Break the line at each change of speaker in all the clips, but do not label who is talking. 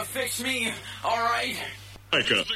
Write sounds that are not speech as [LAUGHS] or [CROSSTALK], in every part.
It's me, alright?
Micah.
Ladies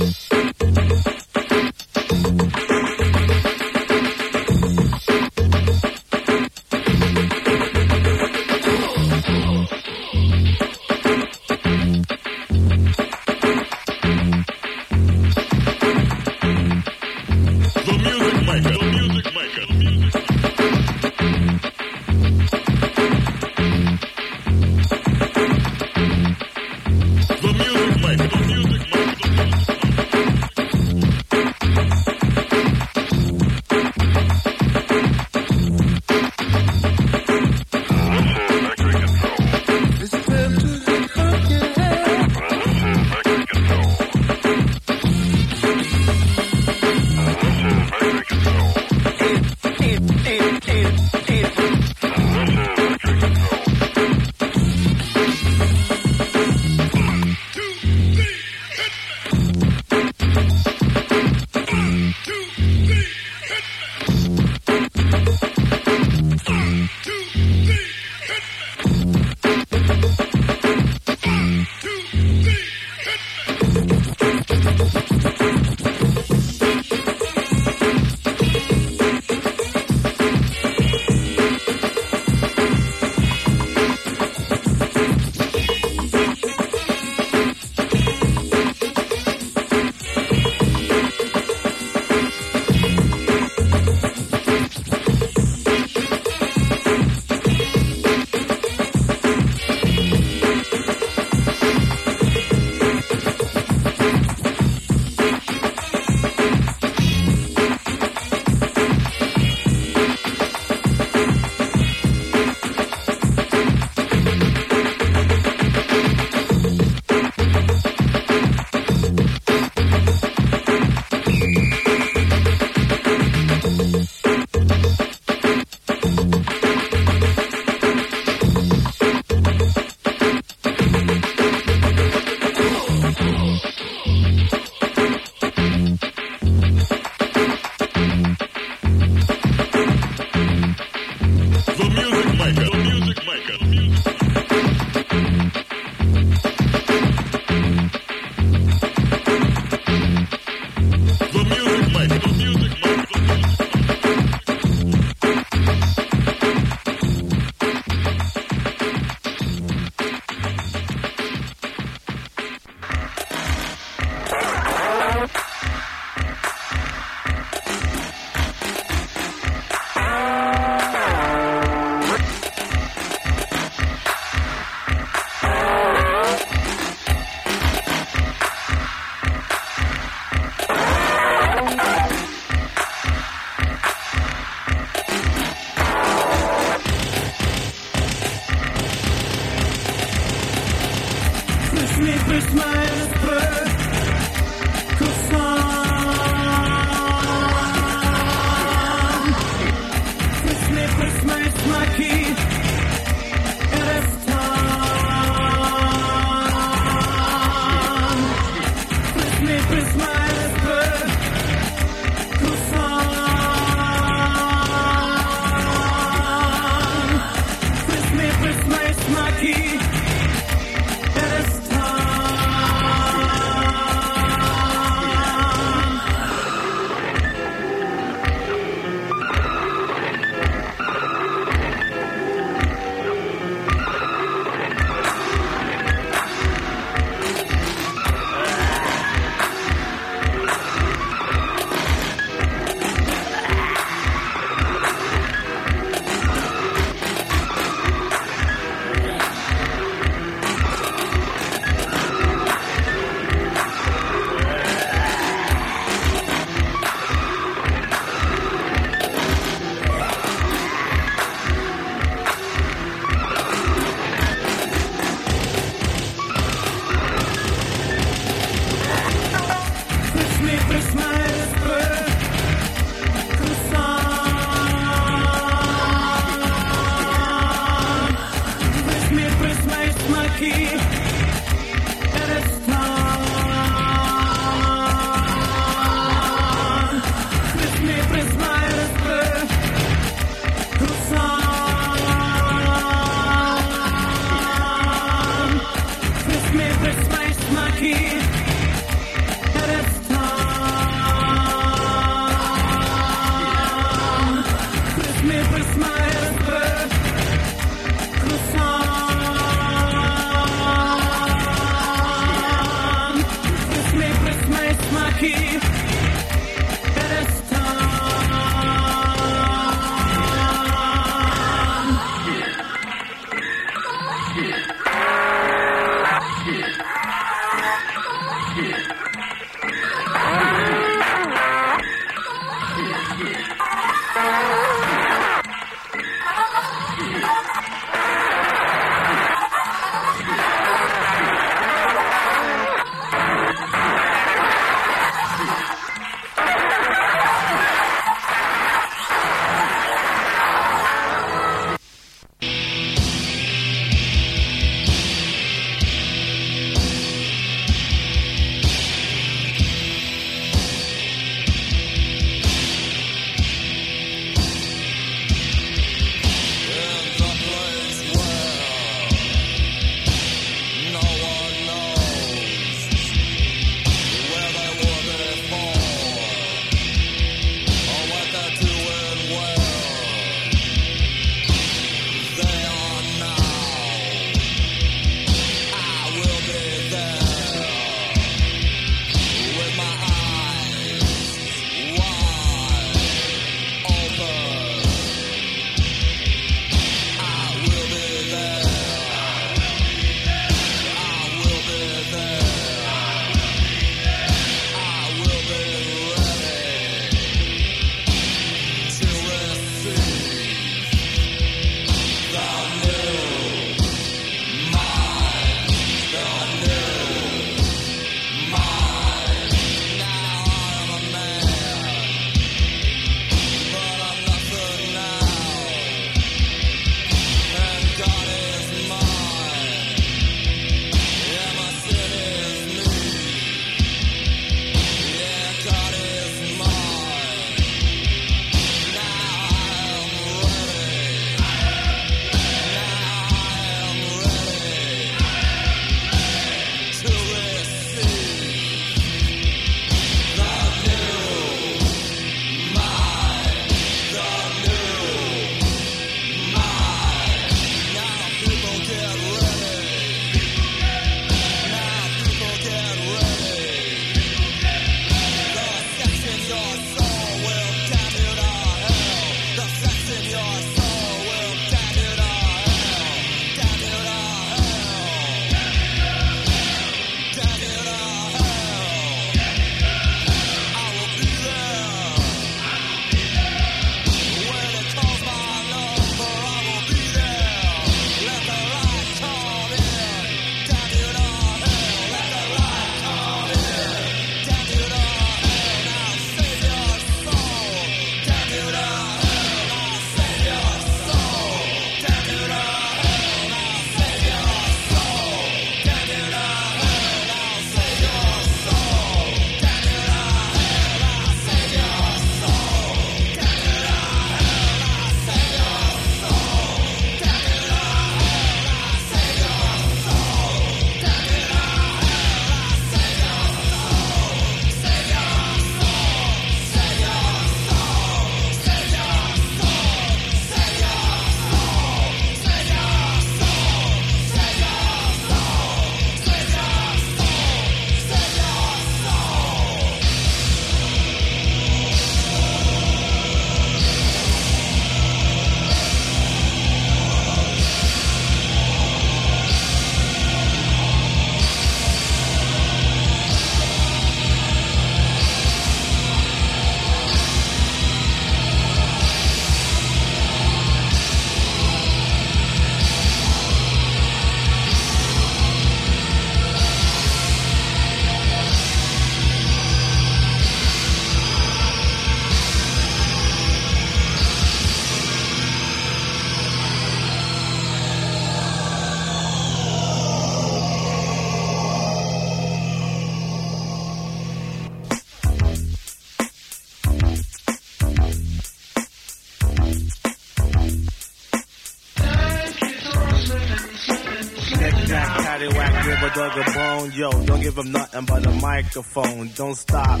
A dog a bone. Yo, don't give him nothing but a microphone. Don't stop.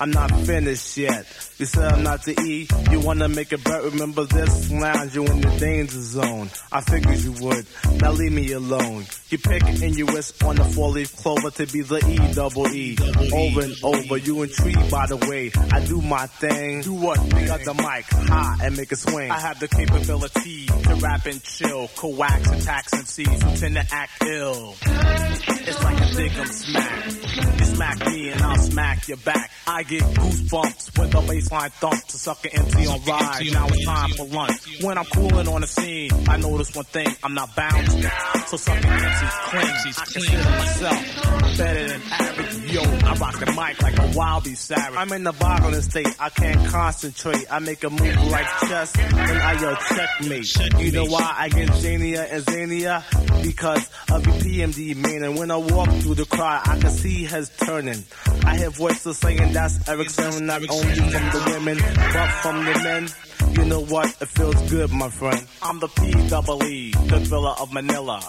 I'm not finished yet. You said I'm not to eat. You wanna make it better? Remember this lounge, you in the danger zone. I figured you would. Now leave me alone. You pick and you wish on the four leaf clover to be the E double E. Over and over, you intrigued by the way I do my thing. Do what? Pick up the mic, high and make it swing.
I have the capability to rap and chill, coax attacks and seize who tend to act ill. It's like a dick 'em smack. You smack me and I'll smack your back. I get goosebumps when the baseline thumps to suck an empty on ride. Now it's time for lunch. When I'm cooling on the scene, I notice one thing, I'm not bound. So sucking MC's clean. I consider myself better than average. Yo, I rock the mic like a wild beast savage.
I'm in the boggling state. I can't concentrate. I make a move like chess and I yell checkmate. You know why I get zanier and zanier? Because of the PMD man. And when I walk through the crowd, I can see heads turning. I hear voices saying that's Erick Sermon, not only from the women, but from the men. You know what? It feels good, my friend.
I'm the P double E, the thriller of Manila.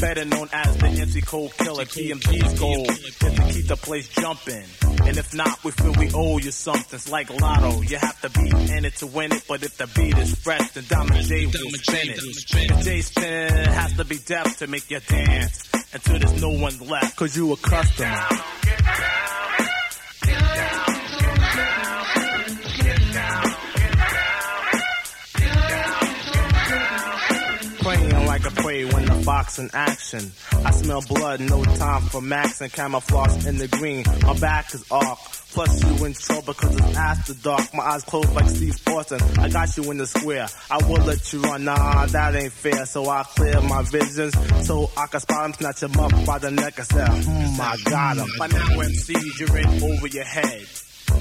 Better known as the MC Cold Killer. TMG's goal is to keep the place jumping. And if not, we feel we owe you something. It's like Lotto. You have to be in it to win it. But if the beat is fresh, then Diamond J will spin it. If J spin has to be deaf to make you dance. Until there's no one left.
Cause you a customer. In action. I smell blood, no time for max and camouflage in the green. My back is off. Plus you in trouble cause it's after dark. My eyes closed like Steve Austin. I got you in the square. I will let you run. Nah, that ain't fair. So I clear my visions so I can spot him, snatch him up by the neck and say, hmm, I got him.
By now, MCs, you're in over your head.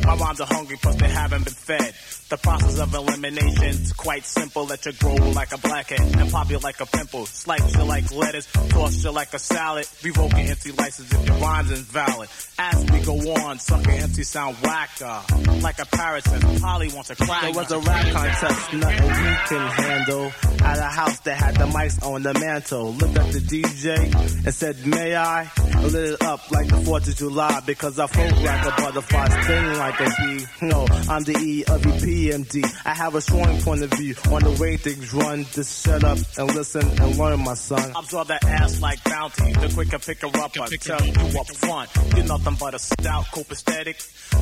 My rhymes are hungry, plus they haven't been fed. The process of elimination's quite simple. Let you grow like a blackhead and pop you like a pimple. Slice you like lettuce, toss you like a salad. Revoke your empty license if your rhymes invalid. As we go on, sucking empty sound whacker. Like a parrot says, Polly wants a crack.
There was a rap contest, nothing we can handle. At a house that had the mics on the mantle. Looked at the DJ and said, May I? Lit it up like the 4th of July because I float like a butterfly, sting like a bee. No, I'm the E of the PMD. I have a strong point of view on the way things run. Just shut up and listen and learn, my son.
Absorb that ass like bounty. The quicker pick her up, I tell you up front. You're nothing but a stout copacetic.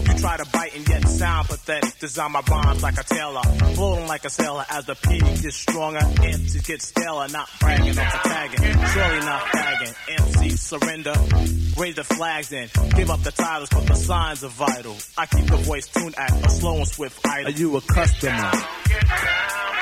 You try to bite and yet sound pathetic. Design my rhymes like a tailor. Floating like a sailor as the P gets stronger. MCs get staler, not bragging the tagging. Surely not fagging. MC surrender. Raise the flags and give up the titles, but the signs are vital. I keep the voice tuned at a slow and swift
Are you a customer? I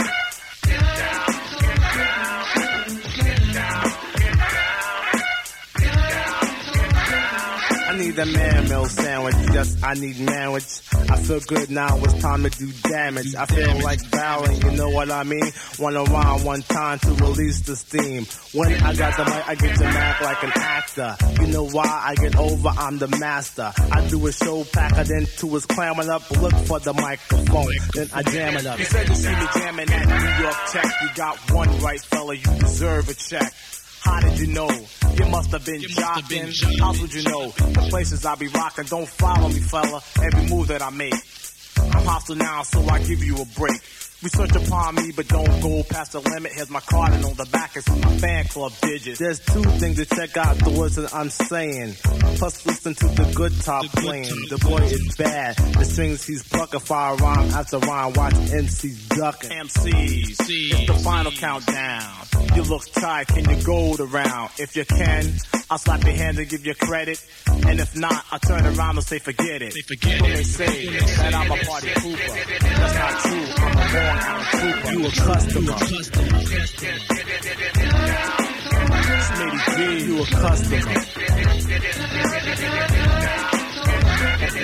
need a man meal sandwich. Yes, I need manwich. I feel good now. It's time to do damage. I feel like bowing. You know what I mean? Wanna rhyme one time to release the steam. When I got the mic, I get to act like an actor. You know why I get over? I'm the master. I do a show packer, then two is clamming up. Look for the microphone, then I jam it up.
You said you see me jamming at New York Tech. You got one right, fella. You deserve a check. How did you know? You must have been jocking. How would you know? The places I be rocking. Don't follow me, fella. Every move that I make. I'm hostile now, so I give you a break. Research upon me, but don't go past the limit. Here's my card, and on the back is my fan club digits.
There's two things to check out the words that I'm saying. Plus listen to the good top playing. The boy is bad. The strings he's plucking fire rhyme after rhyme. Watch MC's ducking.
MCs, it's the final countdown. You look tired, can you go around? If you can, I'll slap your hand and give you credit. And if not, I'll turn around and say forget it. forget People may say that I'm a party pooper. That's not true, I'm a born out trooper.
You a customer.
Smitty G,
You a customer.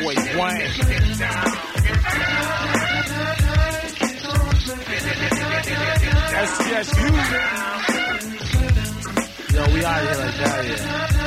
boy Wayne. That's you.
Yo, we out here like that, yeah.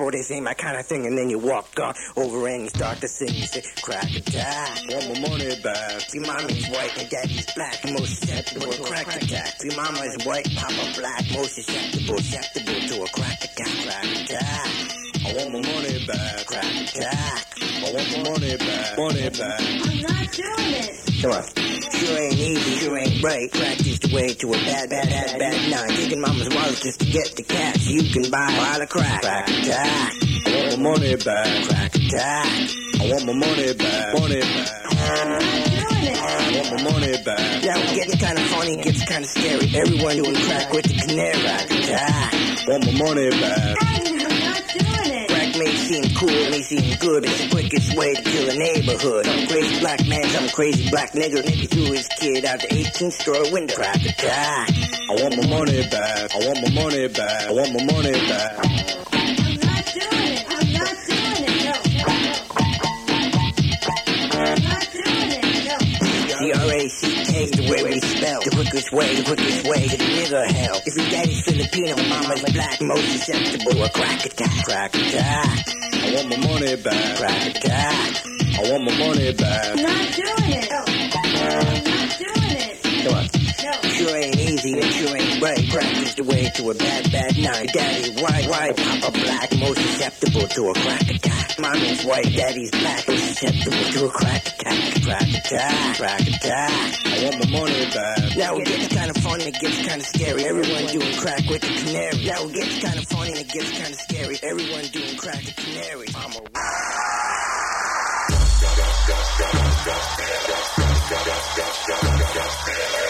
Crack boy, this ain't my kind of thing. And then you walk on over and you start to sing. You say, crack attack, want my money back. See, mommy's white and daddy's black. Most susceptible to a crack attack. See, mama's white, papa black. Most susceptible, susceptible to a crack attack. Crack attack. I want my money back. Crack attack. I want my money back. Money back.
I'm not doing it.
Come on. Sure ain't easy, sure ain't right. Crack is the way to a bad, bad, bad, bad night. Taking mama's wallet just to get the cash. You can buy a pile of crack. Crack attack. I want my money back. Crack attack. I want my money back. Money back.
I'm not doing it.
I want my money back. Now it's getting kind of funny, it gets kind of scary. Everyone doing crack with the canary. Crack attack. Want my money back. May seem cool, may seem good. It's the quickest way to kill a neighborhood. A crazy black man, some crazy black nigga. Nigga threw his kid out the 18th story window. Crack attack. I want my money back. I want my money back. I want my money back. C-R-A-C-K is the we spell. The quickest way, the quickest way to the nigger hell. If your daddy's Filipino, mama's a black, most susceptible a crack attack. Crack attack. I want my money back. Crack attack. I want my money back.
I'm not doing it. No. Not doing it.
Come on.
No.
Sure ain't easy and sure ain't right. Crack is the way to a bad, bad night. Daddy white, white, papa black, most susceptible to a crack attack. Mommy's white, daddy's black, most susceptible to a crack attack. Crack attack, crack attack. I want my money back. Now it gets kind of funny, it gets kind of scary. Everyone doing crack with the canary. Now it gets kind of funny, it gets kind of scary. Everyone doing crack the canary. I'm a?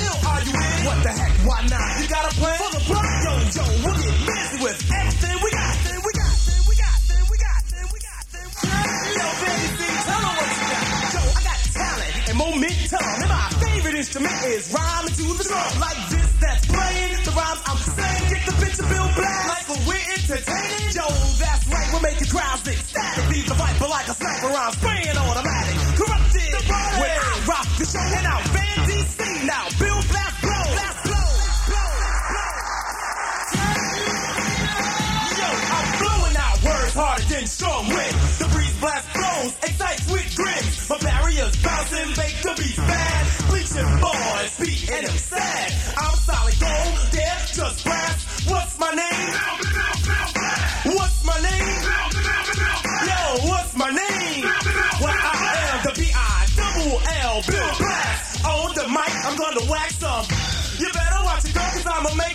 the heck? Why not? You got a plan for the block? Yo, yo, we'll get busy with everything we got. Then we got, we got, we got, we got, we got. Yo, tell 'em what you got. Yo, I got talent and momentum, and my favorite instrument is rhyming to the drum. Like this, that's playing the rhymes I'm saying. Get the picture, Bill Black. Like we're entertaining. Yo, that's right, we're making crowds ecstatic. Leave the viper like a sniper, I'm spraying I'ma make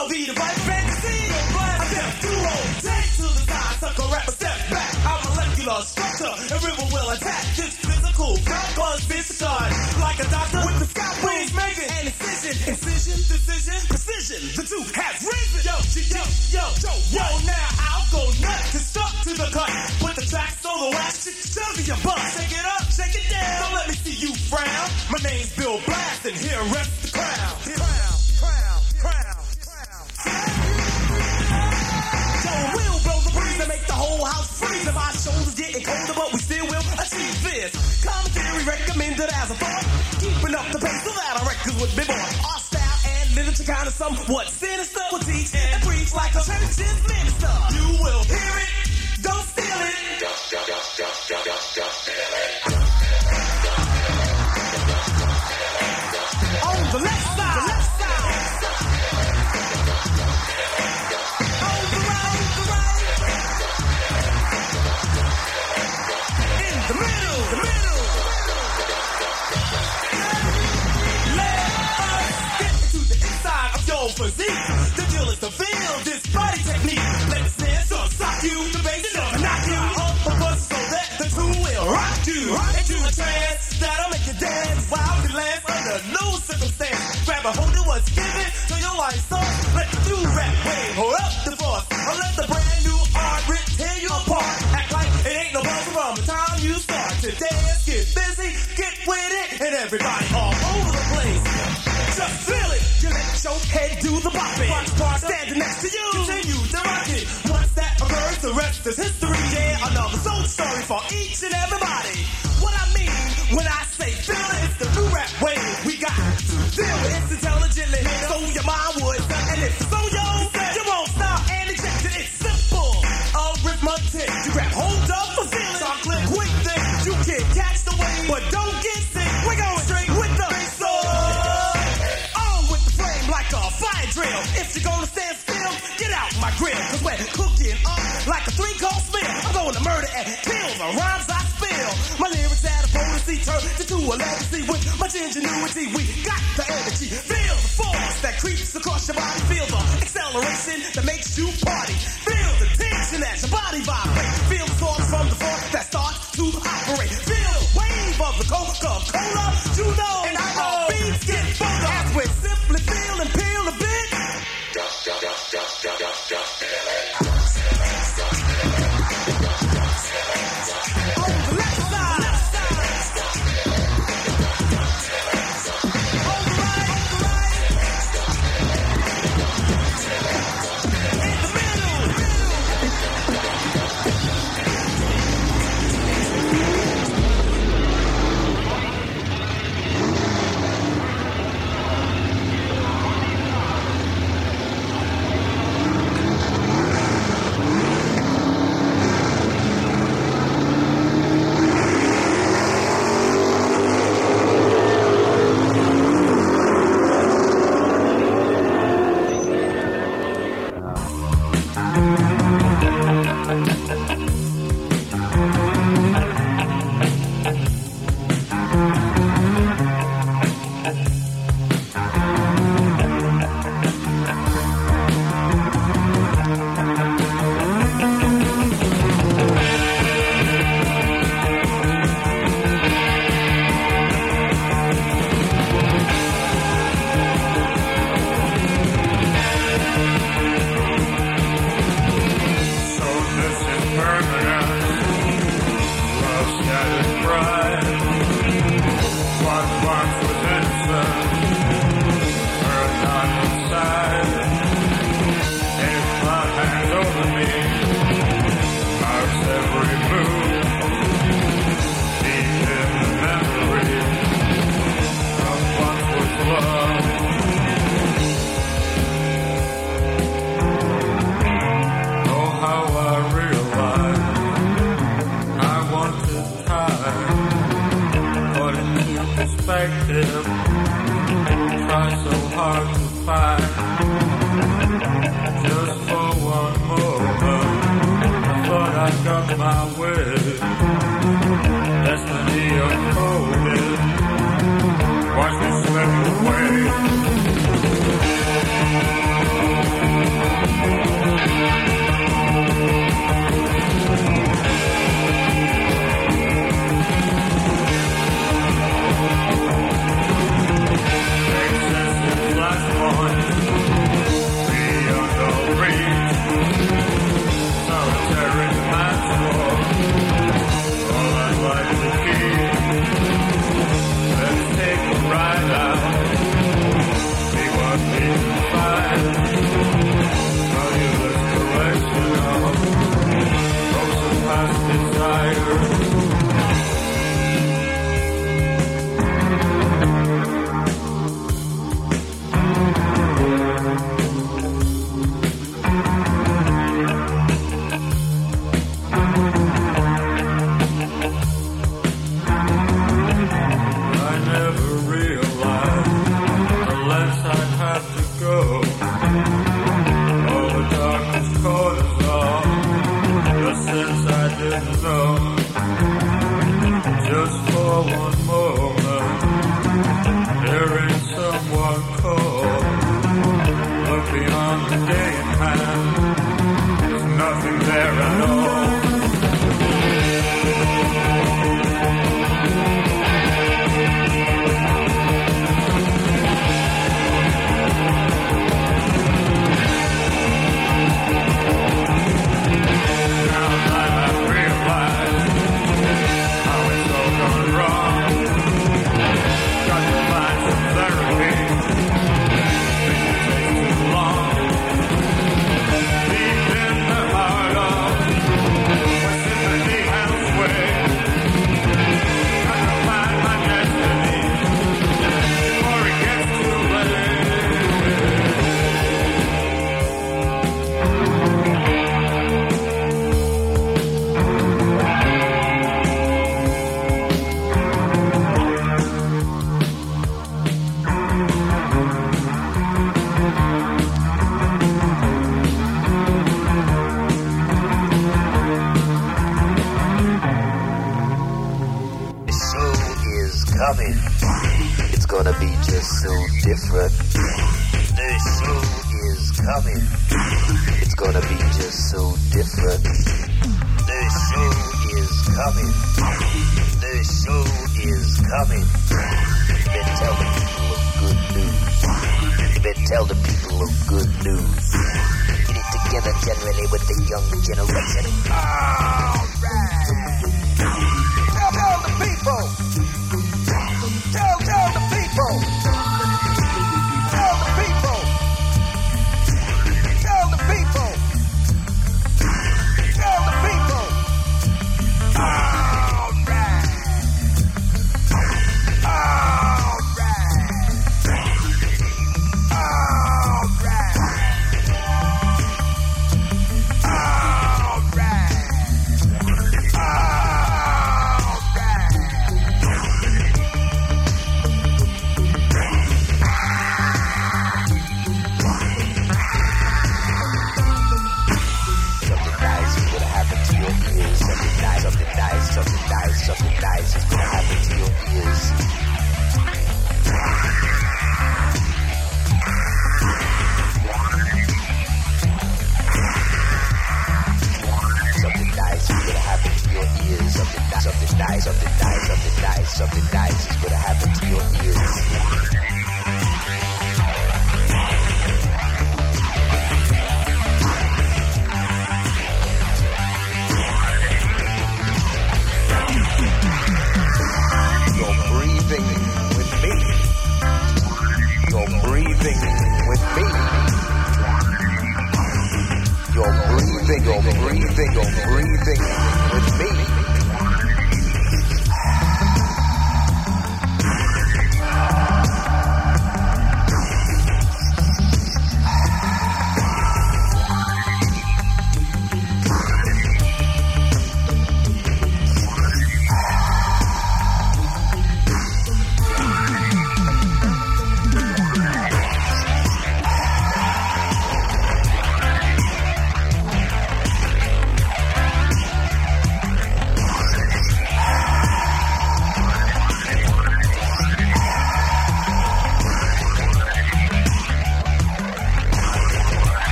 know be the right fantasy. I step duo, take to the side, sucker rap a step back. Our molecular structure, and river will attack this physical. Cause physical, like a doctor with the scalpel, making an incision, incision, decision, precision. The two have risen. Yo, yo, yo, yo, yo. Now I'll go nuts to stuck to the cut. Put the track so the wax shows me your butt. Shake it up, shake it down. Don't let me see you frown. My name's Bill Blast, and here rests the. Crown, crown, crown, So we'll blow the breeze and make the whole house freeze. My shoulders getting colder, but we still will achieve this. Commentary recommended as a thought. Keeping up the pace so that our records would be born. Our style and literature kind of somewhat what's given to your life So Let the new rap wave hold up the force. Or let the brand new art rip tear you apart. Act like it ain't no from the time you start to dance. Get busy, get with it, and everybody all over the place. Just feel it. You let your head do the bopping. Watch bar standing next to you. Continue to rock it. Once that occurs, the rest is history. Yeah, another soul story for each and everybody. What I mean when I say feel it, it's the new rap wave. We got to feel it. Grill. Cause we're cooking up like a three course meal. I'm gonna murder and kill the rhymes I spill. My lyrics add a potency, turn to a legacy with much ingenuity. We got the energy. Feel the force that creeps across your body. Feel the acceleration that makes you party. Feel the tension as your body vibrates. Feel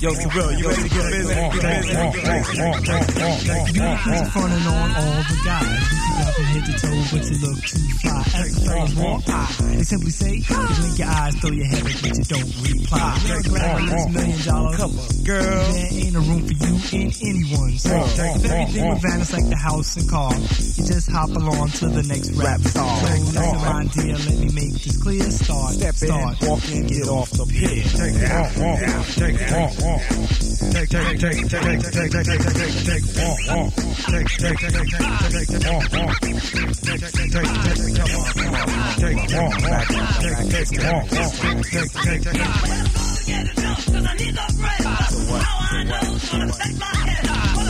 Yo, Terrell, you ready to get busy? Get busy.
You niggas frontin' on all guy. Nothing head to toe, but you look too fly. As the third wall, I, they simply say, you blink your eyes, throw your head but you don't reply. You're glad for this million dollar girl. There ain't a room for you in anyone's. Uh-huh. If everything would uh-huh. vanish like the house and car, you just hop along to the next rap star. So, listen, my dear, let me make this clear. Start,
Step
start,
in, walk in, get off the pier.
Take it off, take uh-huh. it off. Take, take, take, take, take, take, take, take, take, take, walk, walk. Take, take, take, take, take, take, walk, walk. Take, take, take, take, come on, come on. Take, walk, walk. Take, take, take walk, walk. Take, take, take.
Between fellas out there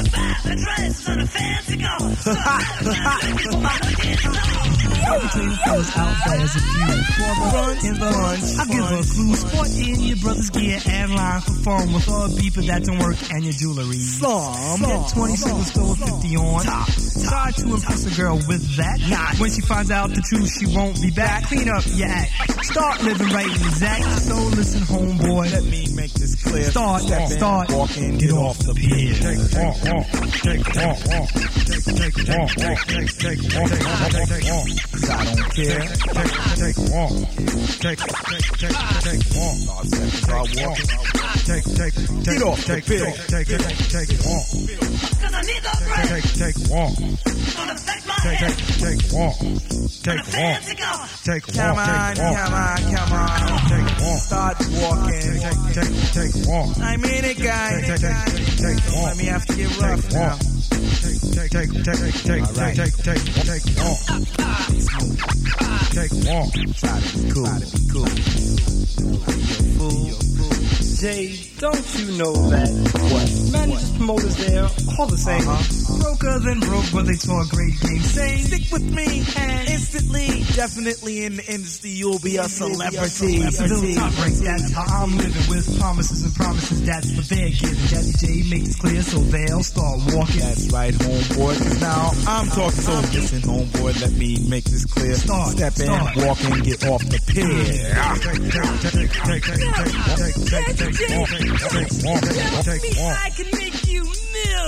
as a few. For the front in the lunch, I give a clue. Sport in your brother's gear and line for phone with a beeper that don't work and your jewelry.
Some.
Get 20 singles go with 50 on. Top. Try to impress a girl with that. When she finds out the truth, she won't be back. Clean up your act. Start living right and exact. So listen, homeboy.
Let me make this clear.
Start,
Step in,
start,
walk in, get off the pier.
Take. Take. Take, take. Take, take, take, take. Take, take, walk. Take, take, take, take,
walking.
Take, take, take,
Get off the
take,
pier.
take, take, take, take, walk. Take, take, walk. Take, take, take, walk. Take, walk. Take,
Come
walk.
on,
Take, walk.
come on, come on.
Take, walk.
Start walking.
Take, take, take, walk.
I'm in it, guys.
Take, take, take, take, walk.
Let me have to get rough
Take,
now.
walk. Take, take, take, take, take,
take off.
Take, take, take, take, take, take, take,
take, take off. Take off. Try cool. Cool.
Be fool. Jay, don't you know that? What? Managers, promoters, there, all the same. huh? Broker than broke, but they saw a great game. Say,
Stick with me and instantly, definitely in the industry, you'll be a celebrity.
Top rank, that's how I'm living with promises and promises, that's what they're giving. Daddy J makes it clear so they'll start walking.
That's right, homeboy. Cause now I'm talking. So listen, homeboy, let me make this clear.
Start,
Step in, walk in, get off the pier.
Take, take, take, take, take, take, take, take, take, take, walk. Take, walk. Take, walk.
I can make you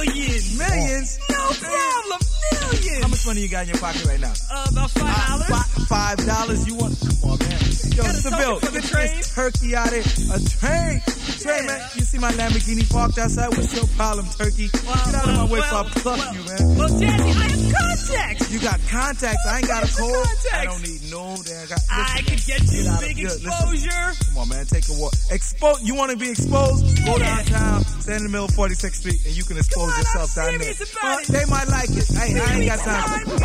millions.
Millions?
No problem, millions.
How much money you got in your pocket right now?
Uh, about five dollars.
Fi- Five dollars? You want? Come on, man. Yo,
a
Seville,
token for the train?
turkey out there. A train? Train, man. You see my Lamborghini parked outside? What's your problem, turkey? Get out of my way before I pluck you, man.
Well, Daddy, I have contacts.
You got contacts. I ain't got a
the.
I don't need no damn. Got,
I
listen,
could get you
Get out of
big.
Listen.
exposure.
Come on, man. Take a walk. Expose. You want to be exposed? Go
Yeah.
downtown, stand in the middle of 46th Street, and you can expose yourself down there.
serious about
Well,
it.
they might like it. Hey, I ain't got time.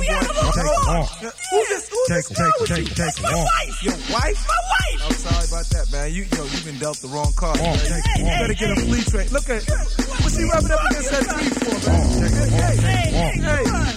We have a
homeboy.
Take,
talk.
walk.
Yeah. Who's this? Who's
Take,
this?
take,
girl with
take,
you?
take,
My wife.
Your wife?
My wife.
I'm sorry about that, man. You, yo, you've been dealt the wrong card.
Walk.
man.
Take,
You
walk.
better get a flea trade. Look at, what's she rubbing up against that tree for, man? Hey,
Hey,
walk.
hey,
Hey.
come on.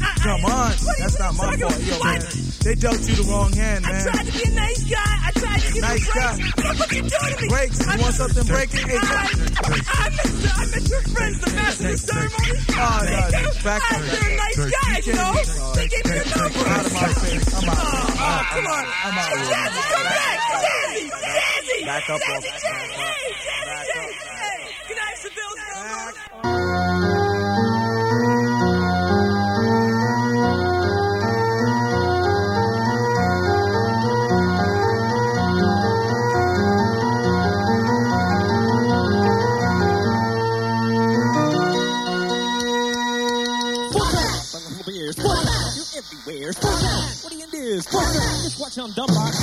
I- I-
Come on.
What are you
That's not my fault. Yo, man. They dealt you the wrong hand, man.
I tried to be a nice guy. I tried to give
Nice
you
guy.
breaks. Look what you're doing to me.
Breaks. You
I-
want something breaking? Hey,
I, I, met, I met your friends, the master of ceremony.
Oh,
They
no,
gave-
back
I- They're nice guys, you know. They gave me your number.
out of my face. I'm out.
Oh, oh, come on.
I'm out.
Jazzy, come back. Jazzy, Jazzy.
Back up,
Jazzy. Jazzy. Hey, Jazzy, Jazzy. Hey, good night, Seville.
Back.
What do you do? Full nine. Just watch on Dumbox.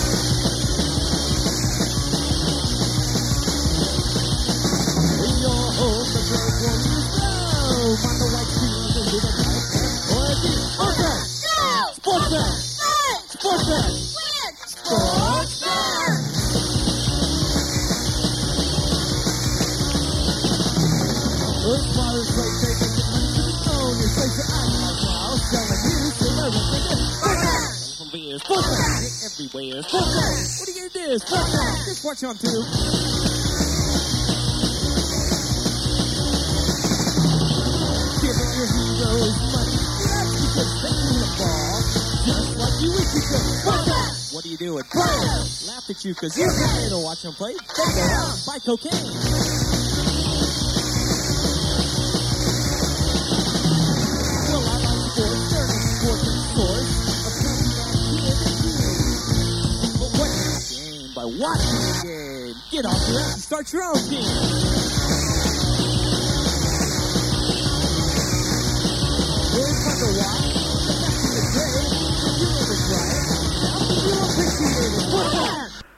We all hope the. On the white [LAUGHS] [LAUGHS] Just like you wish you could. Sports [LAUGHS] Night. What are you doing? Playing. Laugh at you because you're playing to watch them play. They go out buy cocaine. Get off and start your own team.